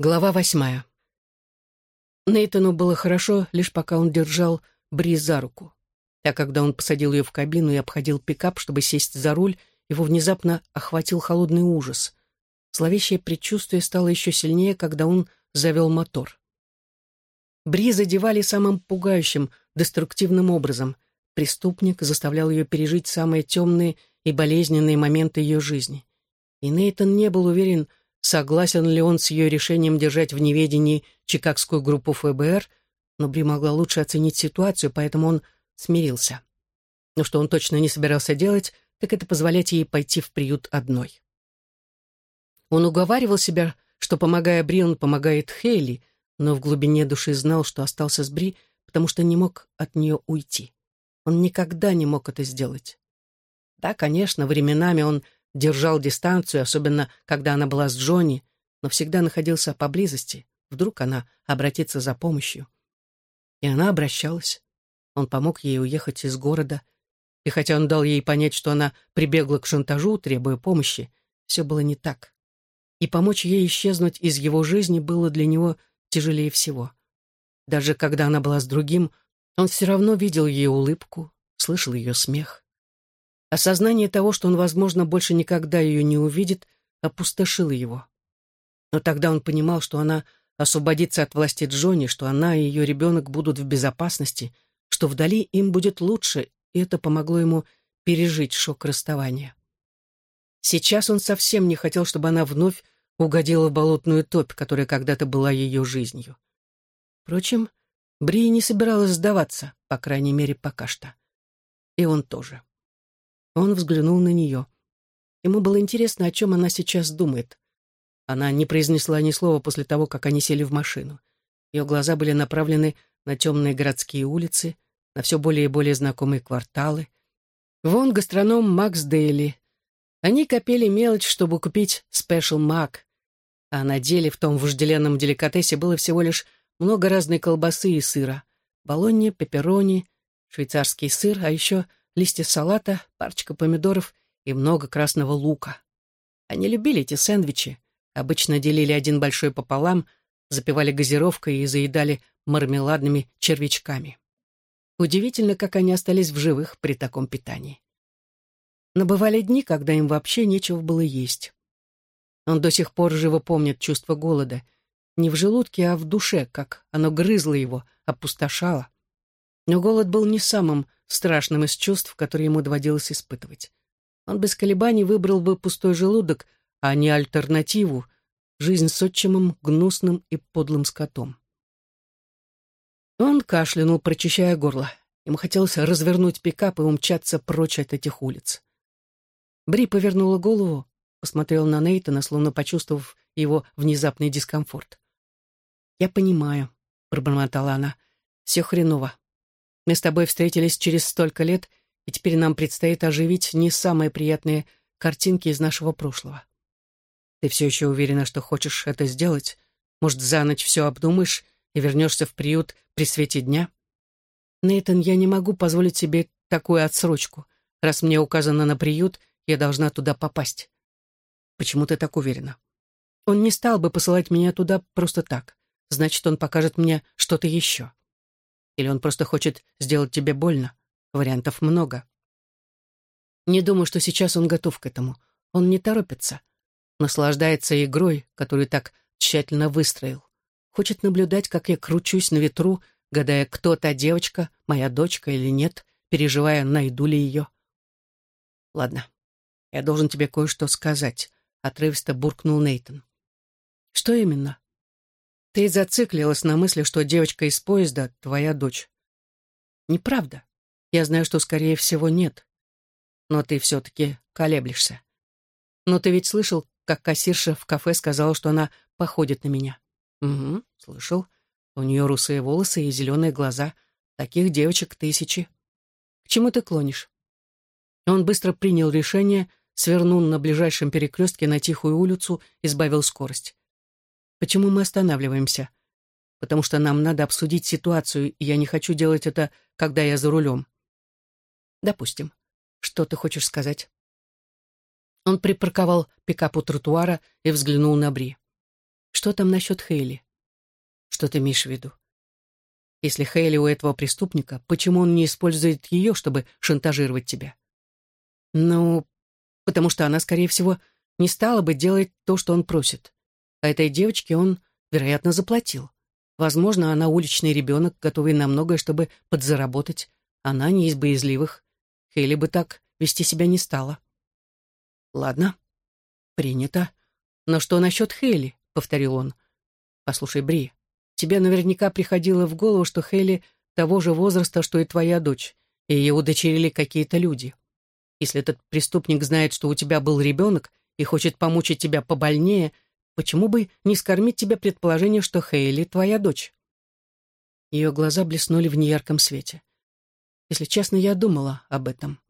Глава восьмая. Нейтану было хорошо, лишь пока он держал Бри за руку. А когда он посадил ее в кабину и обходил пикап, чтобы сесть за руль, его внезапно охватил холодный ужас. Зловещее предчувствие стало еще сильнее, когда он завел мотор. Бри задевали самым пугающим, деструктивным образом. Преступник заставлял ее пережить самые темные и болезненные моменты ее жизни. И Нейтан не был уверен, согласен ли он с ее решением держать в неведении чикагскую группу ФБР, но Бри могла лучше оценить ситуацию, поэтому он смирился. Но что он точно не собирался делать, так это позволять ей пойти в приют одной. Он уговаривал себя, что, помогая Бри, он помогает Хейли, но в глубине души знал, что остался с Бри, потому что не мог от нее уйти. Он никогда не мог это сделать. Да, конечно, временами он держал дистанцию, особенно когда она была с Джонни, но всегда находился поблизости. Вдруг она обратится за помощью. И она обращалась. Он помог ей уехать из города. И хотя он дал ей понять, что она прибегла к шантажу, требуя помощи, все было не так. И помочь ей исчезнуть из его жизни было для него тяжелее всего. Даже когда она была с другим, он все равно видел ее улыбку, слышал ее смех. Осознание того, что он, возможно, больше никогда ее не увидит, опустошило его. Но тогда он понимал, что она освободится от власти Джонни, что она и ее ребенок будут в безопасности, что вдали им будет лучше, и это помогло ему пережить шок расставания. Сейчас он совсем не хотел, чтобы она вновь угодила в болотную топь, которая когда-то была ее жизнью. Впрочем, Бри не собиралась сдаваться, по крайней мере, пока что. И он тоже. Он взглянул на нее. Ему было интересно, о чем она сейчас думает. Она не произнесла ни слова после того, как они сели в машину. Ее глаза были направлены на темные городские улицы, на все более и более знакомые кварталы. Вон гастроном Макс Дейли. Они копили мелочь, чтобы купить спешл Мак. А на деле в том вожделенном деликатесе было всего лишь много разной колбасы и сыра. Болонья, пепперони, швейцарский сыр, а еще листья салата, парочка помидоров и много красного лука. Они любили эти сэндвичи, обычно делили один большой пополам, запивали газировкой и заедали мармеладными червячками. Удивительно, как они остались в живых при таком питании. Но бывали дни, когда им вообще нечего было есть. Он до сих пор живо помнит чувство голода. Не в желудке, а в душе, как оно грызло его, опустошало. Но голод был не самым страшным из чувств, которые ему доводилось испытывать. Он без колебаний выбрал бы пустой желудок, а не альтернативу — жизнь с отчимом, гнусным и подлым скотом. Он кашлянул, прочищая горло. Ему хотелось развернуть пикап и умчаться прочь от этих улиц. Бри повернула голову, посмотрела на Нейтана, словно почувствовав его внезапный дискомфорт. «Я понимаю», — пробормотала она, — «все хреново. Мы с тобой встретились через столько лет, и теперь нам предстоит оживить не самые приятные картинки из нашего прошлого. Ты все еще уверена, что хочешь это сделать? Может, за ночь все обдумаешь и вернешься в приют при свете дня? Нейтан, я не могу позволить себе такую отсрочку. Раз мне указано на приют, я должна туда попасть. Почему ты так уверена? Он не стал бы посылать меня туда просто так. Значит, он покажет мне что-то еще. Или он просто хочет сделать тебе больно? Вариантов много. Не думаю, что сейчас он готов к этому. Он не торопится. Наслаждается игрой, которую так тщательно выстроил. Хочет наблюдать, как я кручусь на ветру, гадая, кто та девочка, моя дочка или нет, переживая, найду ли ее. Ладно, я должен тебе кое-что сказать, отрывисто буркнул Нейтон. Что именно? Ты зациклилась на мысли, что девочка из поезда — твоя дочь. Неправда. Я знаю, что, скорее всего, нет. Но ты все-таки колеблешься. Но ты ведь слышал, как кассирша в кафе сказала, что она походит на меня. Угу, слышал. У нее русые волосы и зеленые глаза. Таких девочек тысячи. К чему ты клонишь? Он быстро принял решение, свернул на ближайшем перекрестке на тихую улицу и сбавил скорость. Почему мы останавливаемся? Потому что нам надо обсудить ситуацию, и я не хочу делать это, когда я за рулем. Допустим. Что ты хочешь сказать? Он припарковал пикап у тротуара и взглянул на Бри. Что там насчет Хейли? Что ты имеешь в виду? Если Хейли у этого преступника, почему он не использует ее, чтобы шантажировать тебя? Ну, потому что она, скорее всего, не стала бы делать то, что он просит. А этой девочке он, вероятно, заплатил. Возможно, она уличный ребенок, готовый на многое, чтобы подзаработать. Она не из боязливых. Хейли бы так вести себя не стала. Ладно, принято. Но что насчет Хейли? — повторил он. Послушай, Бри, тебе наверняка приходило в голову, что Хейли того же возраста, что и твоя дочь, и ее удочерили какие-то люди. Если этот преступник знает, что у тебя был ребенок и хочет помучить тебя побольнее, почему бы не скормить тебе предположение, что Хейли твоя дочь? Ее глаза блеснули в неярком свете. Если честно, я думала об этом.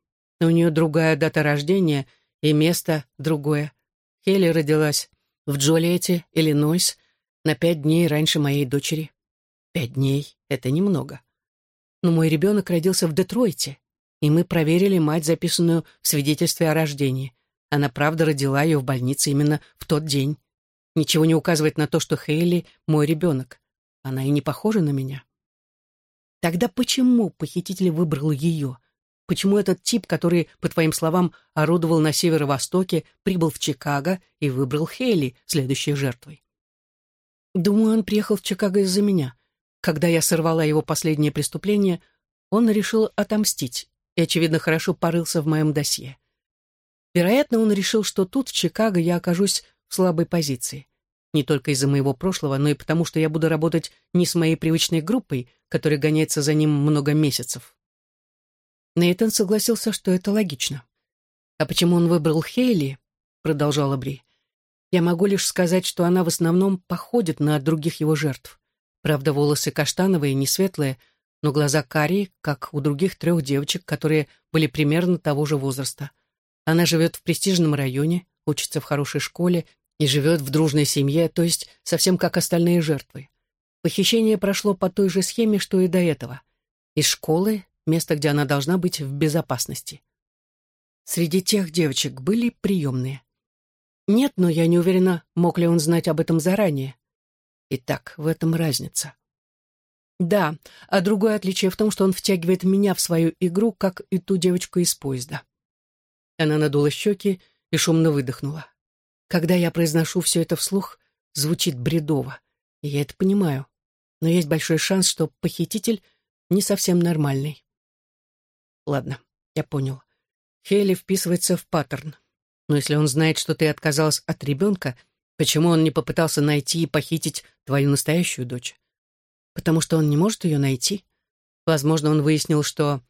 Но у нее другая дата рождения и место другое. Хейли родилась в Джолиете, Иллинойс, на пять дней раньше моей дочери. Пять дней — это немного. Но мой ребенок родился в Детройте, и мы проверили мать, записанную в свидетельстве о рождении. Она правда родила ее в больнице именно в тот день. Ничего не указывает на то, что Хейли — мой ребенок. Она и не похожа на меня. Тогда почему похититель выбрал ее? Почему этот тип, который, по твоим словам, орудовал на северо-востоке, прибыл в Чикаго и выбрал Хейли следующей жертвой? Думаю, он приехал в Чикаго из-за меня. Когда я сорвала его последнее преступление, он решил отомстить и, очевидно, хорошо порылся в моем досье. Вероятно, он решил, что тут, в Чикаго, я окажусь в слабой позиции. Не только из-за моего прошлого, но и потому, что я буду работать не с моей привычной группой, которая гоняется за ним много месяцев. Нейтан согласился, что это логично. «А почему он выбрал Хейли?» — продолжала Бри. «Я могу лишь сказать, что она в основном походит на других его жертв. Правда, волосы каштановые, не светлые, но глаза карие, как у других трех девочек, которые были примерно того же возраста. Она живет в престижном районе, учится в хорошей школе и живет в дружной семье, то есть совсем как остальные жертвы. Похищение прошло по той же схеме, что и до этого. Из школы, место, где она должна быть в безопасности. Среди тех девочек были приемные. Нет, но я не уверена, мог ли он знать об этом заранее. Итак, в этом разница. Да, а другое отличие в том, что он втягивает меня в свою игру, как и ту девочку из поезда. Она надула щеки и шумно выдохнула. Когда я произношу все это вслух, звучит бредово. И я это понимаю. Но есть большой шанс, что похититель не совсем нормальный. Ладно, я понял. Хейли вписывается в паттерн. Но если он знает, что ты отказалась от ребенка, почему он не попытался найти и похитить твою настоящую дочь? Потому что он не может ее найти. Возможно, он выяснил, что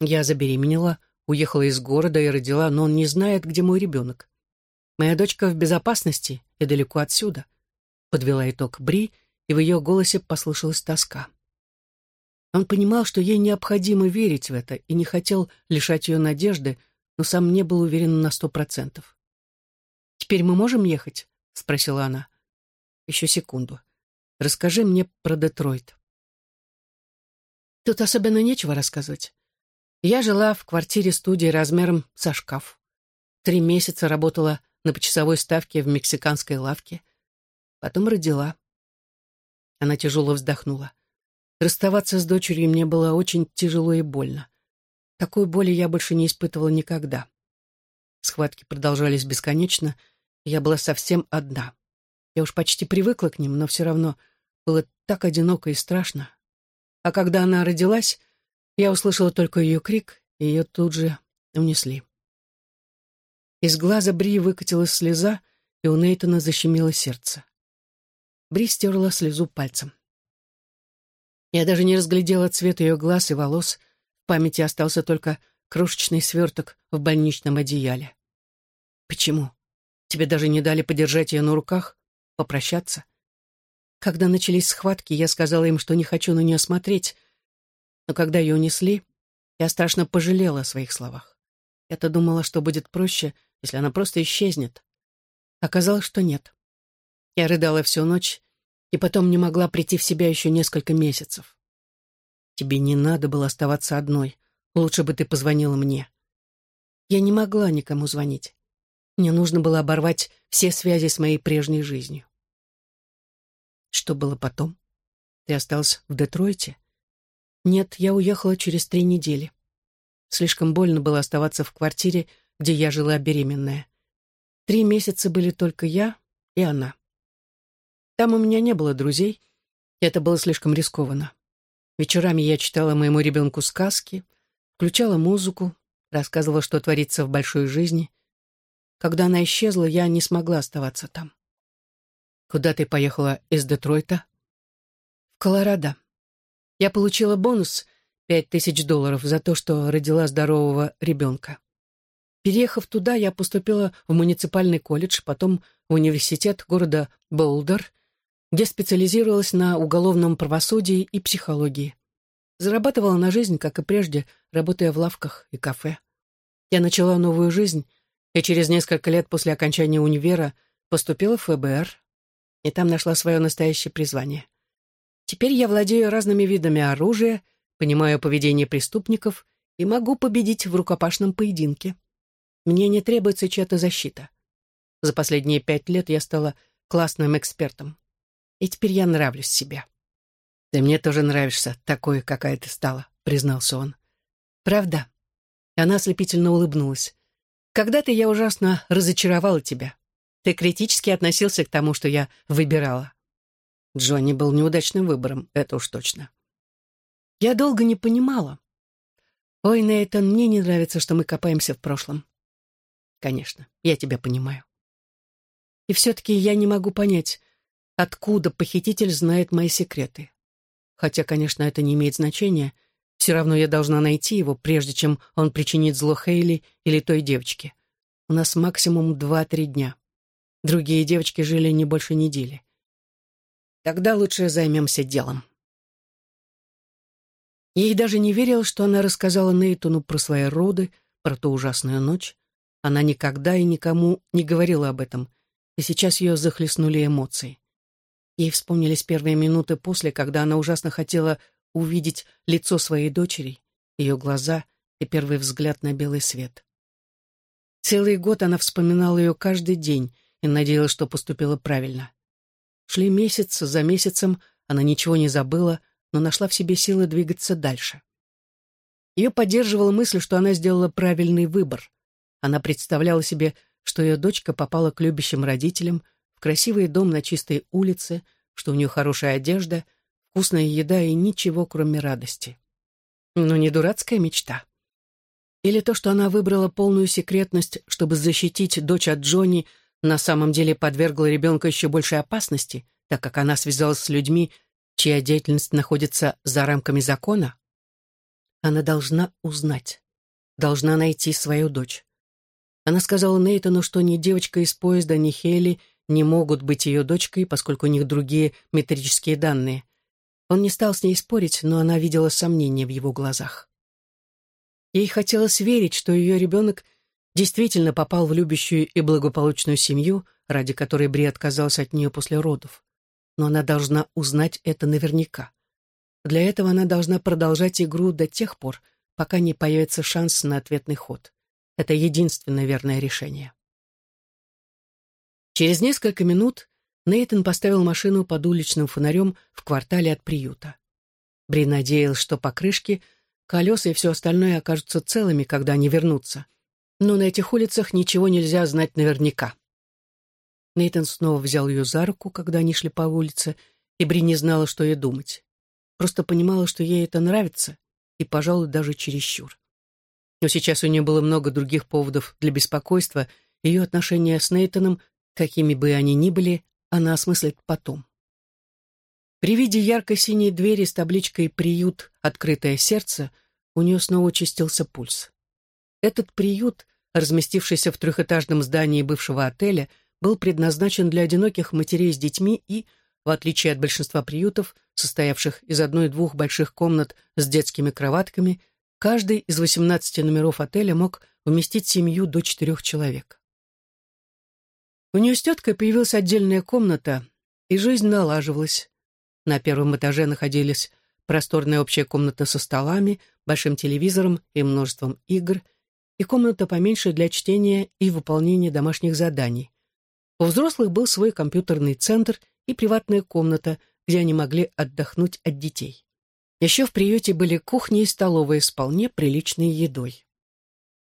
я забеременела, уехала из города и родила, но он не знает, где мой ребенок. Моя дочка в безопасности и далеко отсюда. Подвела итог Бри, и в ее голосе послышалась тоска. Он понимал, что ей необходимо верить в это, и не хотел лишать ее надежды, но сам не был уверен на сто процентов. «Теперь мы можем ехать?» — спросила она. «Еще секунду. Расскажи мне про Детройт». Тут особенно нечего рассказывать. Я жила в квартире-студии размером со шкаф. Три месяца работала на почасовой ставке в мексиканской лавке. Потом родила. Она тяжело вздохнула. Расставаться с дочерью мне было очень тяжело и больно. Такой боли я больше не испытывала никогда. Схватки продолжались бесконечно, и я была совсем одна. Я уж почти привыкла к ним, но все равно было так одиноко и страшно. А когда она родилась, я услышала только ее крик, и ее тут же унесли. Из глаза Бри выкатилась слеза, и у Нейтана защемило сердце. Бри стерла слезу пальцем. Я даже не разглядела цвет ее глаз и волос. В памяти остался только крошечный сверток в больничном одеяле. Почему? Тебе даже не дали подержать ее на руках? Попрощаться? Когда начались схватки, я сказала им, что не хочу на нее смотреть. Но когда ее унесли, я страшно пожалела о своих словах. Я-то думала, что будет проще, если она просто исчезнет. Оказалось, что нет. Я рыдала всю ночь и потом не могла прийти в себя еще несколько месяцев. Тебе не надо было оставаться одной. Лучше бы ты позвонила мне. Я не могла никому звонить. Мне нужно было оборвать все связи с моей прежней жизнью. что было потом? Ты осталась в Детройте? Нет, я уехала через три недели. Слишком больно было оставаться в квартире, где я жила беременная. Три месяца были только я и она. Там у меня не было друзей, и это было слишком рискованно. Вечерами я читала моему ребенку сказки, включала музыку, рассказывала, что творится в большой жизни. Когда она исчезла, я не смогла оставаться там. Куда ты поехала из Детройта? В Колорадо. Я получила бонус — пять тысяч долларов за то, что родила здорового ребенка. Переехав туда, я поступила в муниципальный колледж, потом в университет города Болдер, где специализировалась на уголовном правосудии и психологии. Зарабатывала на жизнь, как и прежде, работая в лавках и кафе. Я начала новую жизнь, и через несколько лет после окончания универа поступила в ФБР, и там нашла свое настоящее призвание. Теперь я владею разными видами оружия, понимаю поведение преступников и могу победить в рукопашном поединке. Мне не требуется чья-то защита. За последние пять лет я стала классным экспертом. И теперь я нравлюсь себе. «Ты мне тоже нравишься, такой, какая ты стала», — признался он. «Правда?» Она ослепительно улыбнулась. «Когда-то я ужасно разочаровала тебя. Ты критически относился к тому, что я выбирала». Джонни был неудачным выбором, это уж точно. Я долго не понимала. «Ой, Нейтан, мне не нравится, что мы копаемся в прошлом. Конечно, я тебя понимаю. И все-таки я не могу понять, откуда похититель знает мои секреты. Хотя, конечно, это не имеет значения. Все равно я должна найти его, прежде чем он причинит зло Хейли или той девочке. У нас максимум два-три дня. Другие девочки жили не больше недели. Тогда лучше займемся делом. Ей даже не верил, что она рассказала Нейтону про свои роды, про ту ужасную ночь. Она никогда и никому не говорила об этом, и сейчас ее захлестнули эмоции. Ей вспомнились первые минуты после, когда она ужасно хотела увидеть лицо своей дочери, ее глаза и первый взгляд на белый свет. Целый год она вспоминала ее каждый день и надеялась, что поступила правильно. Шли месяцы за месяцем, она ничего не забыла, но нашла в себе силы двигаться дальше. Ее поддерживала мысль, что она сделала правильный выбор. Она представляла себе, что ее дочка попала к любящим родителям, в красивый дом на чистой улице, что у нее хорошая одежда, вкусная еда и ничего, кроме радости. Но не дурацкая мечта. Или то, что она выбрала полную секретность, чтобы защитить дочь от Джонни, на самом деле подвергла ребенка еще большей опасности, так как она связалась с людьми, чья деятельность находится за рамками закона? Она должна узнать, должна найти свою дочь. Она сказала Нейтану, что ни девочка из поезда, ни Хейли не могут быть ее дочкой, поскольку у них другие метрические данные. Он не стал с ней спорить, но она видела сомнения в его глазах. Ей хотелось верить, что ее ребенок действительно попал в любящую и благополучную семью, ради которой Бри отказался от нее после родов. Но она должна узнать это наверняка. Для этого она должна продолжать игру до тех пор, пока не появится шанс на ответный ход. Это единственное верное решение. Через несколько минут Нейтан поставил машину под уличным фонарем в квартале от приюта. Бри надеялась, что покрышки, колеса и все остальное окажутся целыми, когда они вернутся. Но на этих улицах ничего нельзя знать наверняка. Нейтан снова взял ее за руку, когда они шли по улице, и Бри не знала, что ей думать. Просто понимала, что ей это нравится, и, пожалуй, даже чересчур. Но сейчас у нее было много других поводов для беспокойства, ее отношения с Нейтаном, какими бы они ни были, она осмыслит потом. При виде ярко-синей двери с табличкой «Приют. Открытое сердце» у нее снова участился пульс. Этот приют, разместившийся в трехэтажном здании бывшего отеля, был предназначен для одиноких матерей с детьми и, в отличие от большинства приютов, состоявших из одной-двух больших комнат с детскими кроватками, Каждый из 18 номеров отеля мог уместить семью до четырех человек. У нее с теткой появилась отдельная комната, и жизнь налаживалась. На первом этаже находились просторная общая комната со столами, большим телевизором и множеством игр, и комната поменьше для чтения и выполнения домашних заданий. У взрослых был свой компьютерный центр и приватная комната, где они могли отдохнуть от детей. Еще в приюте были кухни и столовые с вполне приличной едой.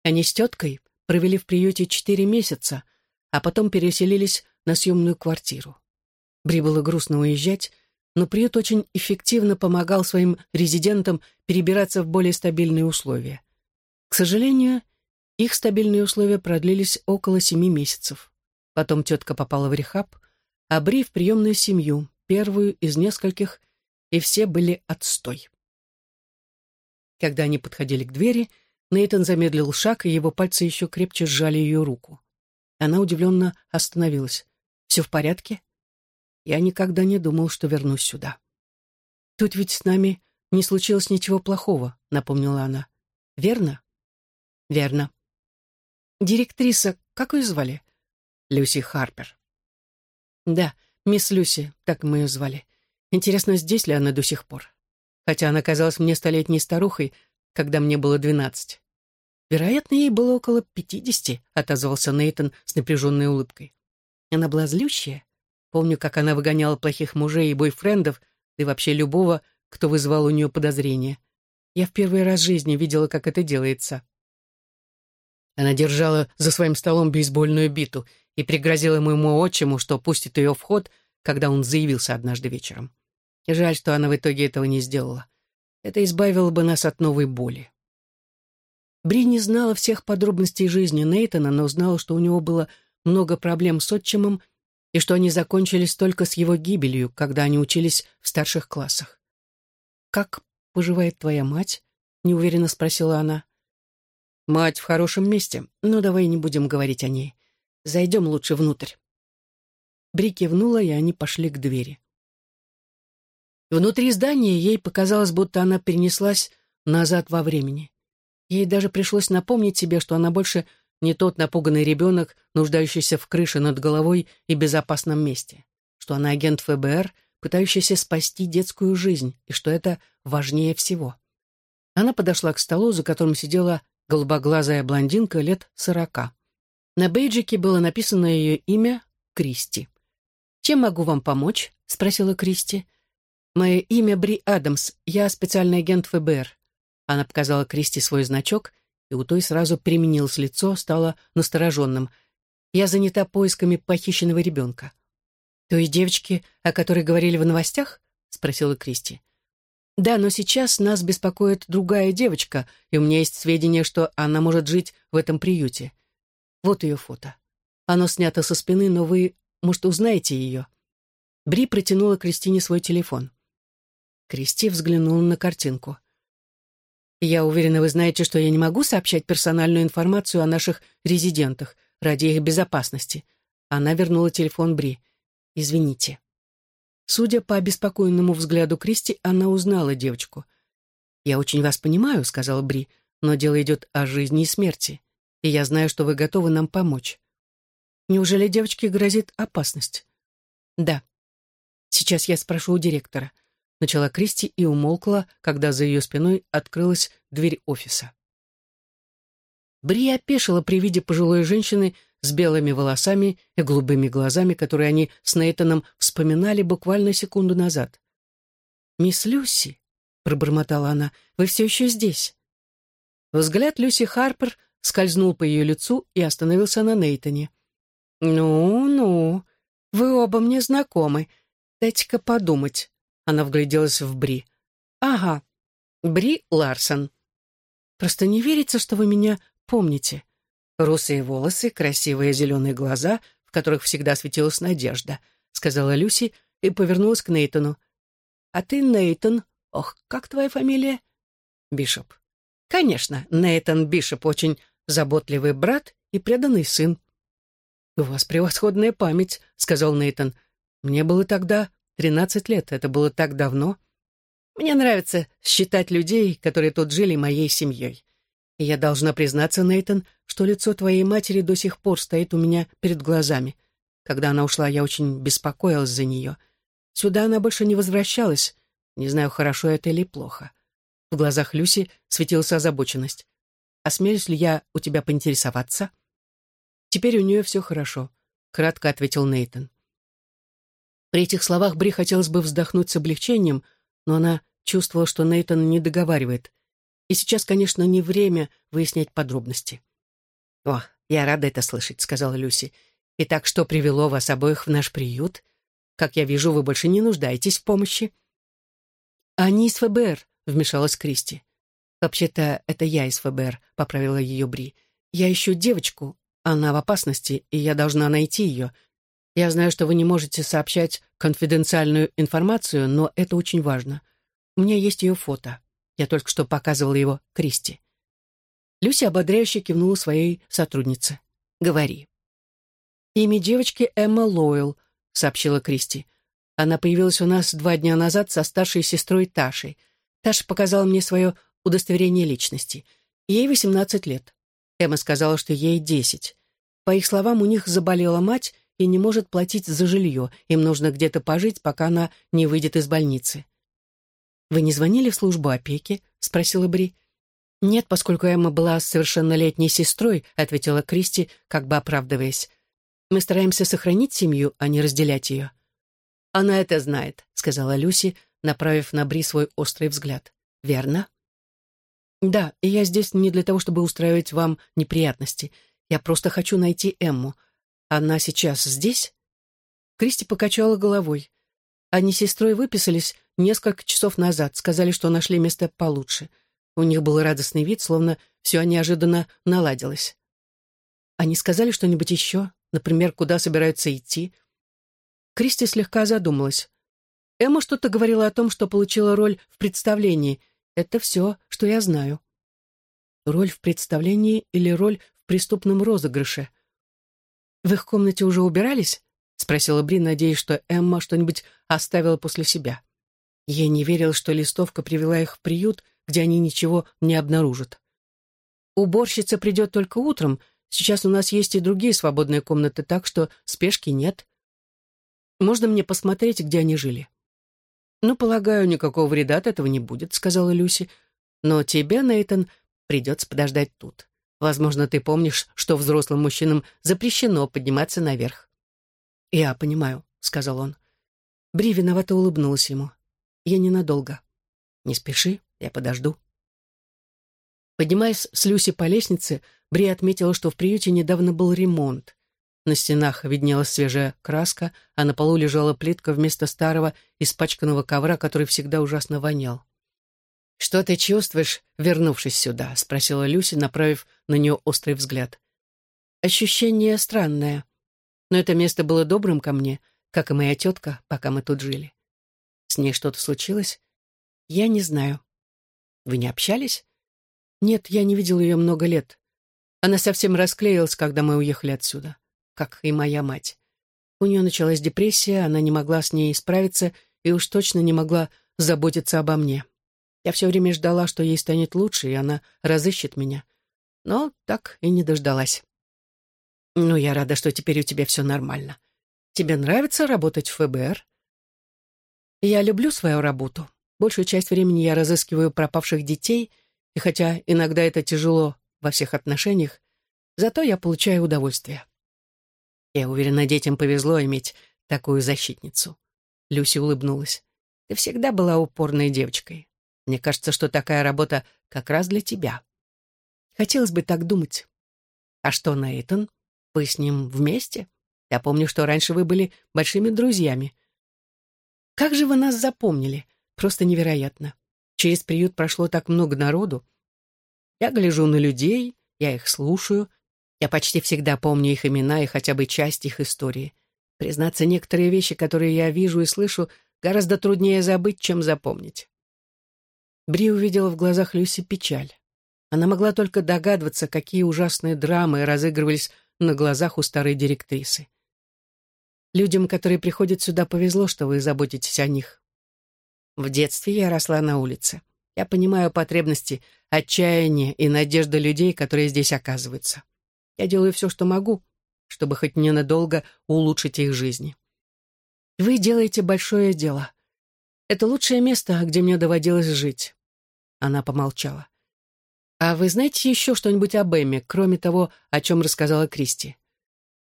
Они с теткой провели в приюте четыре месяца, а потом переселились на съемную квартиру. Бри было грустно уезжать, но приют очень эффективно помогал своим резидентам перебираться в более стабильные условия. К сожалению, их стабильные условия продлились около семи месяцев. Потом тетка попала в рехаб, а Бри в приемную семью, первую из нескольких, и все были отстой. Когда они подходили к двери, Нейтан замедлил шаг, и его пальцы еще крепче сжали ее руку. Она удивленно остановилась. «Все в порядке?» «Я никогда не думал, что вернусь сюда». «Тут ведь с нами не случилось ничего плохого», — напомнила она. «Верно?» «Верно». «Директриса, как ее звали?» «Люси Харпер». «Да, мисс Люси, так мы ее звали. Интересно, здесь ли она до сих пор? Хотя она казалась мне столетней старухой, когда мне было двенадцать. Вероятно, ей было около пятидесяти, отозвался Нейтон с напряженной улыбкой. Она была злющая. Помню, как она выгоняла плохих мужей и бойфрендов, да и вообще любого, кто вызывал у нее подозрения. Я в первый раз в жизни видела, как это делается. Она держала за своим столом бейсбольную биту и пригрозила моему отчиму, что пустит ее в ход, когда он заявился однажды вечером. Жаль, что она в итоге этого не сделала. Это избавило бы нас от новой боли. Бри не знала всех подробностей жизни Нейтана, но знала, что у него было много проблем с отчимом и что они закончились только с его гибелью, когда они учились в старших классах. «Как поживает твоя мать?» — неуверенно спросила она. «Мать в хорошем месте, но давай не будем говорить о ней. Зайдем лучше внутрь». Бри кивнула, и они пошли к двери. Внутри здания ей показалось, будто она перенеслась назад во времени. Ей даже пришлось напомнить себе, что она больше не тот напуганный ребенок, нуждающийся в крыше над головой и безопасном месте, что она агент ФБР, пытающийся спасти детскую жизнь, и что это важнее всего. Она подошла к столу, за которым сидела голубоглазая блондинка лет сорока. На бейджике было написано ее имя Кристи. «Чем могу вам помочь?» — спросила Кристи. «Мое имя Бри Адамс, я специальный агент ФБР». Она показала Кристи свой значок, и у той сразу применилось лицо, стало настороженным. «Я занята поисками похищенного ребенка». «Той девочки, о которой говорили в новостях?» — спросила Кристи. «Да, но сейчас нас беспокоит другая девочка, и у меня есть сведения, что она может жить в этом приюте. Вот ее фото. Оно снято со спины, но вы, может, узнаете ее?» Бри протянула Кристине свой телефон. Кристи взглянула на картинку. «Я уверена, вы знаете, что я не могу сообщать персональную информацию о наших резидентах ради их безопасности». Она вернула телефон Бри. «Извините». Судя по обеспокоенному взгляду Кристи, она узнала девочку. «Я очень вас понимаю», — сказала Бри, «но дело идет о жизни и смерти, и я знаю, что вы готовы нам помочь». «Неужели девочке грозит опасность?» «Да». «Сейчас я спрошу у директора» начала Кристи и умолкла, когда за ее спиной открылась дверь офиса. Бри опешила при виде пожилой женщины с белыми волосами и голубыми глазами, которые они с Нейтаном вспоминали буквально секунду назад. «Мисс Люси», — пробормотала она, — «вы все еще здесь». Взгляд Люси Харпер скользнул по ее лицу и остановился на Нейтане. «Ну-ну, вы оба мне знакомы. Дайте-ка подумать. Она вгляделась в Бри. «Ага, Бри Ларсон. Просто не верится, что вы меня помните. Русые волосы, красивые зеленые глаза, в которых всегда светилась надежда», сказала Люси и повернулась к Нейтону. «А ты Нейтон. Ох, как твоя фамилия?» «Бишоп». «Конечно, Нейтон Бишоп очень заботливый брат и преданный сын». «У вас превосходная память», — сказал Нейтон. «Мне было тогда Тринадцать лет, это было так давно. Мне нравится считать людей, которые тут жили моей семьей. И я должна признаться, Нейтон, что лицо твоей матери до сих пор стоит у меня перед глазами. Когда она ушла, я очень беспокоилась за нее. Сюда она больше не возвращалась. Не знаю, хорошо это или плохо. В глазах Люси светилась озабоченность. «Осмелюсь ли я у тебя поинтересоваться?» «Теперь у нее все хорошо», — кратко ответил Нейтон. При этих словах Бри хотелось бы вздохнуть с облегчением, но она чувствовала, что Нейтан не договаривает. И сейчас, конечно, не время выяснять подробности. «О, я рада это слышать», — сказала Люси. «Итак, что привело вас обоих в наш приют? Как я вижу, вы больше не нуждаетесь в помощи». «Они из ФБР», — вмешалась Кристи. «Вообще-то это я из ФБР», — поправила ее Бри. «Я ищу девочку. Она в опасности, и я должна найти ее. Я знаю, что вы не можете сообщать конфиденциальную информацию, но это очень важно. У меня есть ее фото. Я только что показывала его Кристи». Люси ободряюще кивнула своей сотруднице. «Говори». «Имя девочки Эмма Лойл», — сообщила Кристи. «Она появилась у нас два дня назад со старшей сестрой Ташей. Таша показала мне свое удостоверение личности. Ей 18 лет. Эмма сказала, что ей 10. По их словам, у них заболела мать и не может платить за жилье. Им нужно где-то пожить, пока она не выйдет из больницы. «Вы не звонили в службу опеки?» — спросила Бри. «Нет, поскольку Эмма была совершеннолетней сестрой», — ответила Кристи, как бы оправдываясь. «Мы стараемся сохранить семью, а не разделять ее». «Она это знает», — сказала Люси, направив на Бри свой острый взгляд. «Верно?» «Да, и я здесь не для того, чтобы устраивать вам неприятности. Я просто хочу найти Эмму. Она сейчас здесь?» Кристи покачала головой. Они с сестрой выписались несколько часов назад, сказали, что нашли место получше. У них был радостный вид, словно все неожиданно наладилось. Они сказали что-нибудь еще, например, куда собираются идти. Кристи слегка задумалась. Эмма что-то говорила о том, что получила роль в представлении — это все, что я знаю. Роль в представлении или роль в преступном розыгрыше? В их комнате уже убирались? Спросила Бри, надеясь, что Эмма что-нибудь оставила после себя. Ей не верил, что листовка привела их в приют, где они ничего не обнаружат. Уборщица придет только утром. Сейчас у нас есть и другие свободные комнаты, так что спешки нет. Можно мне посмотреть, где они жили? «Ну, полагаю, никакого вреда от этого не будет», — сказала Люси. «Но тебе, Нейтан, придется подождать тут. Возможно, ты помнишь, что взрослым мужчинам запрещено подниматься наверх». «Я понимаю», — сказал он. Бри виновато улыбнулась ему. «Я ненадолго. Не спеши, я подожду». Поднимаясь с Люси по лестнице, Бри отметила, что в приюте недавно был ремонт. На стенах виднелась свежая краска, а на полу лежала плитка вместо старого испачканного ковра, который всегда ужасно вонял. «Что ты чувствуешь, вернувшись сюда?» — спросила Люси, направив на нее острый взгляд. «Ощущение странное. Но это место было добрым ко мне, как и моя тетка, пока мы тут жили. С ней что-то случилось? Я не знаю. Вы не общались? Нет, я не видел ее много лет. Она совсем расклеилась, когда мы уехали отсюда как и моя мать. У нее началась депрессия, она не могла с ней справиться и уж точно не могла заботиться обо мне. Я все время ждала, что ей станет лучше, и она разыщет меня. Но так и не дождалась. Ну, я рада, что теперь у тебя все нормально. Тебе нравится работать в ФБР? Я люблю свою работу. Большую часть времени я разыскиваю пропавших детей, и хотя иногда это тяжело во всех отношениях, зато я получаю удовольствие. Я уверена, детям повезло иметь такую защитницу. Люси улыбнулась. Ты всегда была упорной девочкой. Мне кажется, что такая работа как раз для тебя. Хотелось бы так думать. А что, Нейтан? Вы с ним вместе? Я помню, что раньше вы были большими друзьями. Как же вы нас запомнили? Просто невероятно. Через приют прошло так много народу. Я гляжу на людей, я их слушаю, я почти всегда помню их имена и хотя бы часть их истории. Признаться, некоторые вещи, которые я вижу и слышу, гораздо труднее забыть, чем запомнить. Бри увидела в глазах Люси печаль. Она могла только догадываться, какие ужасные драмы разыгрывались на глазах у старой директрисы. Людям, которые приходят сюда, повезло, что вы заботитесь о них. В детстве я росла на улице. Я понимаю потребности, отчаяние и надежды людей, которые здесь оказываются. Я делаю все, что могу, чтобы хоть ненадолго улучшить их жизни. Вы делаете большое дело. Это лучшее место, где мне доводилось жить. Она помолчала. А вы знаете еще что-нибудь об Эмме, кроме того, о чем рассказала Кристи?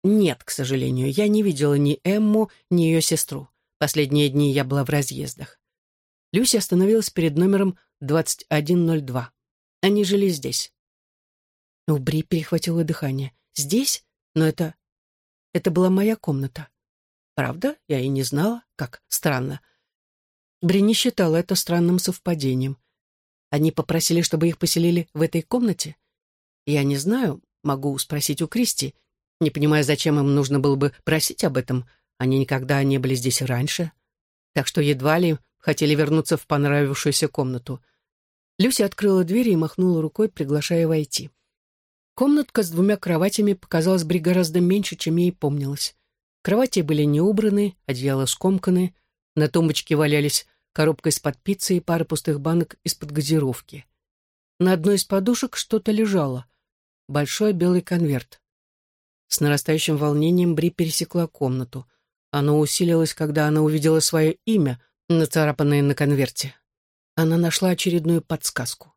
Нет, к сожалению, я не видела ни Эмму, ни ее сестру, Последние дни я была в разъездах. Люси остановилась перед номером 2102. Они жили здесь. У Бри перехватило дыхание. «Здесь? Но это... это была моя комната». «Правда? Я и не знала. Как странно». Бри не считала это странным совпадением. Они попросили, чтобы их поселили в этой комнате? Я не знаю, могу спросить у Кристи. Не понимаю, зачем им нужно было бы просить об этом. Они никогда не были здесь раньше. Так что едва ли хотели вернуться в понравившуюся комнату. Люся открыла дверь и махнула рукой, приглашая войти. Комнатка с двумя кроватями показалась Бри гораздо меньше, чем ей помнилось. Кровати были не убраны, одеяла скомканы, на тумбочке валялись коробка из-под пиццы и пара пустых банок из-под газировки. На одной из подушек что-то лежало. Большой белый конверт. С нарастающим волнением Бри пересекла комнату. Оно усилилось, когда она увидела свое имя, нацарапанное на конверте. Она нашла очередную подсказку.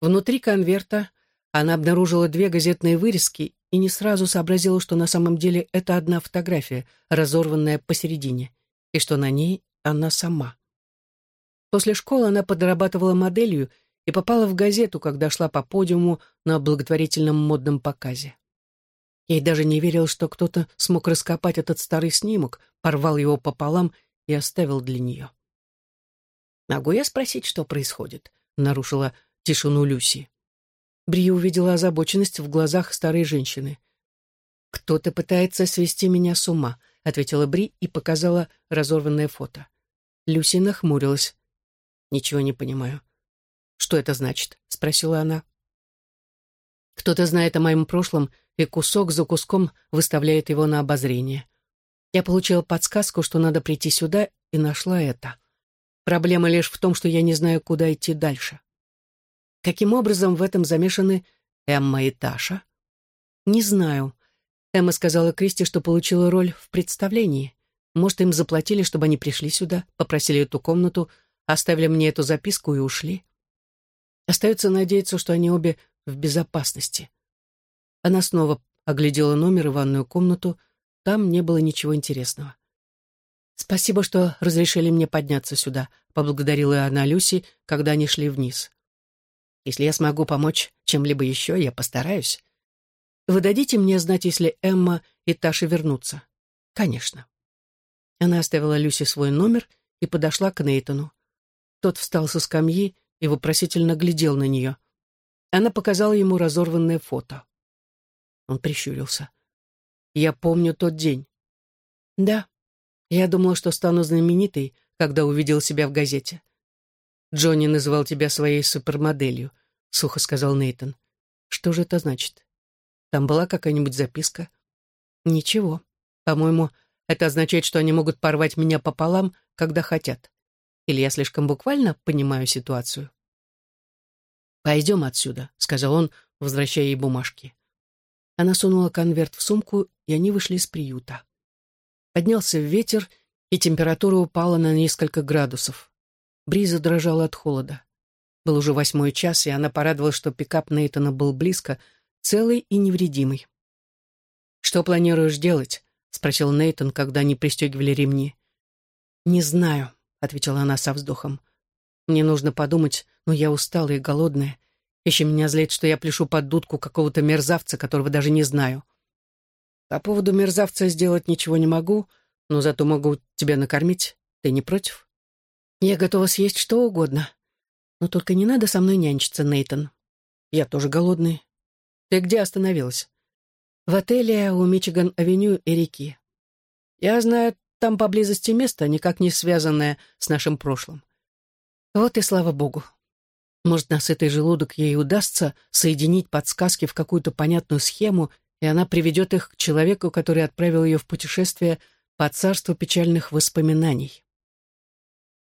Внутри конверта она обнаружила две газетные вырезки и не сразу сообразила, что на самом деле это одна фотография, разорванная посередине, и что на ней она сама. После школы она подрабатывала моделью и попала в газету, когда шла по подиуму на благотворительном модном показе. Ей даже не верил, что кто-то смог раскопать этот старый снимок, порвал его пополам и оставил для нее. «Могу я спросить, что происходит?» — нарушила тишину Люси. Бри увидела озабоченность в глазах старой женщины. «Кто-то пытается свести меня с ума», — ответила Бри и показала разорванное фото. Люси нахмурилась. «Ничего не понимаю». «Что это значит?» — спросила она. «Кто-то знает о моем прошлом и кусок за куском выставляет его на обозрение. Я получила подсказку, что надо прийти сюда, и нашла это. Проблема лишь в том, что я не знаю, куда идти дальше. Каким образом в этом замешаны Эмма и Таша? Не знаю. Эмма сказала Кристи, что получила роль в представлении. Может, им заплатили, чтобы они пришли сюда, попросили эту комнату, оставили мне эту записку и ушли. Остается надеяться, что они обе в безопасности. Она снова оглядела номер и ванную комнату. Там не было ничего интересного. «Спасибо, что разрешили мне подняться сюда», — поблагодарила она Люси, когда они шли вниз. «Если я смогу помочь чем-либо еще, я постараюсь. Вы дадите мне знать, если Эмма и Таша вернутся?» «Конечно». Она оставила Люси свой номер и подошла к Нейтону. Тот встал со скамьи и вопросительно глядел на нее. Она показала ему разорванное фото. Он прищурился. «Я помню тот день». «Да, я думала, что стану знаменитой, когда увидел себя в газете». «Джонни называл тебя своей супермоделью», — сухо сказал Нейтон. «Что же это значит? Там была какая-нибудь записка?» «Ничего. По-моему, это означает, что они могут порвать меня пополам, когда хотят. Или я слишком буквально понимаю ситуацию?» «Пойдем отсюда», — сказал он, возвращая ей бумажки. Она сунула конверт в сумку, и они вышли из приюта. Поднялся ветер, и температура упала на несколько градусов. Бриза дрожала от холода. Был уже восьмой час, и она порадовалась, что пикап Нейтана был близко, целый и невредимый. «Что планируешь делать?» — спросил Нейтан, когда они пристегивали ремни. «Не знаю», — ответила она со вздохом. «Мне нужно подумать, но я устала и голодная. Еще меня злит, что я пляшу под дудку какого-то мерзавца, которого даже не знаю. По поводу мерзавца сделать ничего не могу, но зато могу тебя накормить. Ты не против? Я готова съесть что угодно. Но только не надо со мной нянчиться, Нейтон. Я тоже голодный. Ты где остановилась? В отеле у Мичиган-авеню и реки. Я знаю, там поблизости место, никак не связанное с нашим прошлым. Вот и слава богу. Может, на сытый желудок ей удастся соединить подсказки в какую-то понятную схему, и она приведет их к человеку, который отправил ее в путешествие по царству печальных воспоминаний.